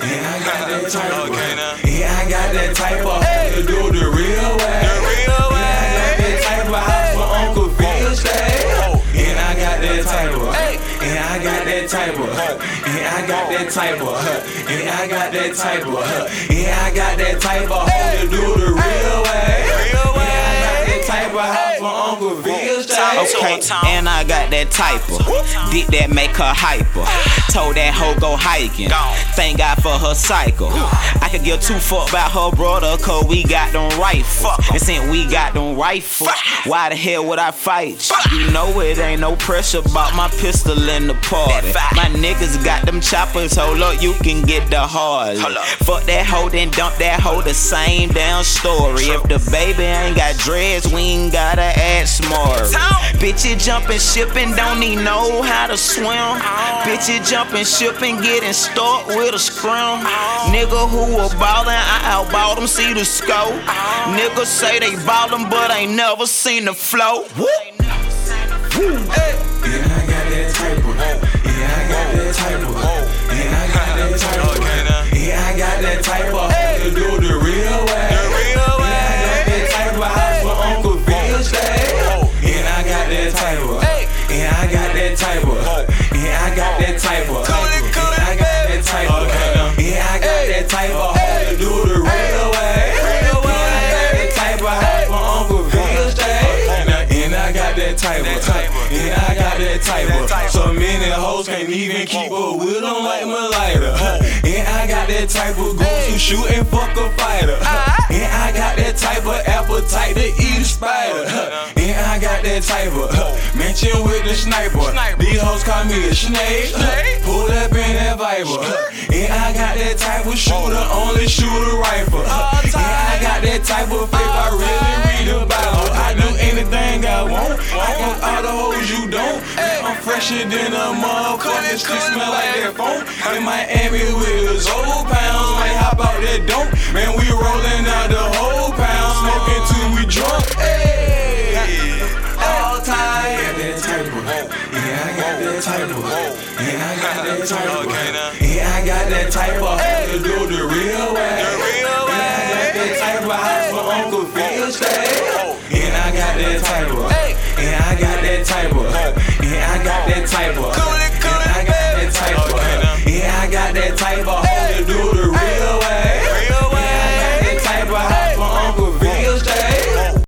And I got that type of. Okay. And I got that type of. Hey. To do the real way. The real way. And I got that type of house for Uncle Phil stay. And I got that type of. And I got that type of. And I got that type of. And I got that type of. And I got that type of. To do the of house for Uncle Phil stay. Okay, and I got that typer. Dick that make her hyper. Told that hoe go hiking. Thank God for her cycle. I could give two fuck about her brother, cause we got them rifles. And since we got them rifles, why the hell would I fight you? You know it ain't no pressure about my pistol in the party. My niggas got them choppers, hold up, you can get the Harley. Fuck that hoe, then dump that hoe, the same damn story. If the baby ain't got dreads, we ain't gotta add smart. Bitches jumping, shipping, don't even know how to swim. Oh. Bitches jumping, shipping, getting stuck with a scrum. Oh. Nigga who a ballin', I outballed them, see the scope. Oh. Niggas say they ballin', but ain't never seen the flow. Yeah, I got that type of, type yeah, I got that type of. So many hoes can't even keep up with them like my lighter. And I got that type of goose who shoot and fuck a fighter. And I got that type of appetite to eat a spider. And I got that type of mention with the sniper. These hoes call me a snake. Pull up in that viper. And I got that type of shooter, only shoot a rifle. And I got that type of faith, I really read the all the hoes you don't. I'm fresher than a motherfucker. Still smell like that phone. In Miami with those old pounds. Might hop out that dope. Man, we rolling out the whole pound. Smoking till we drunk. Hey, all time. Yeah, I got that type of. Yeah, I got that type of. Yeah, I got that type of. To do the real way. The real Yeah, I got that type of house for Uncle Phil stay. Yeah,